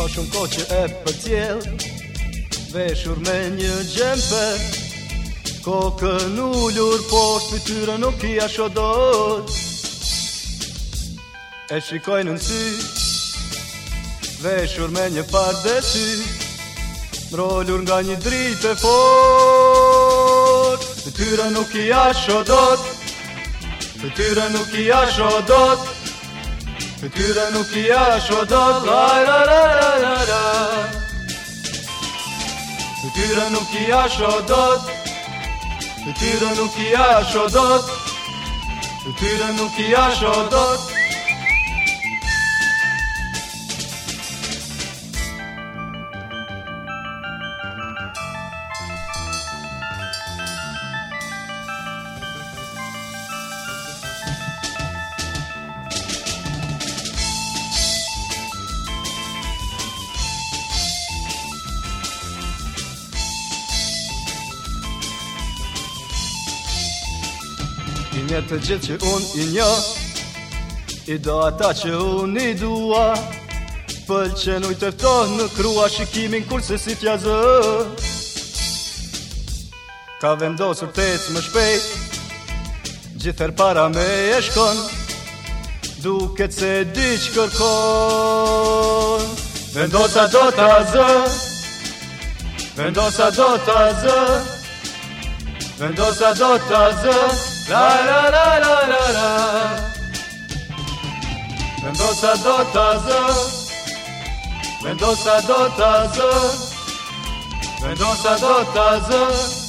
Ka po shumë ko që e për tjel Veshur me një gjempe Kokë në ullur Por për tyre nuk i asho dot E shikoj në nësi Veshur me një par dhe si Mrollur nga një dritë e fort Për tyre nuk i asho dot Për tyre nuk i asho dot tyre nuk i asho dot Tyra nuk i ashtë o do la. lajrarararara Tyra nuk i ashtë o do të Tyra nuk i ashtë o do të Tyra nuk i ashtë o do I të gjithë që unë i një I do ata që unë i dua Pëllë që nuj të në krua Shikimin kur se si tja zë Ka vendosur të ecë më shpejt Gjithër para me e shkon Duket se diqë kërkon Vendosa do të zë Vendosa do të zë Vendosa do të zë La la la la la la. Mendoza dotazo. Mendoza dotazo. Mendoza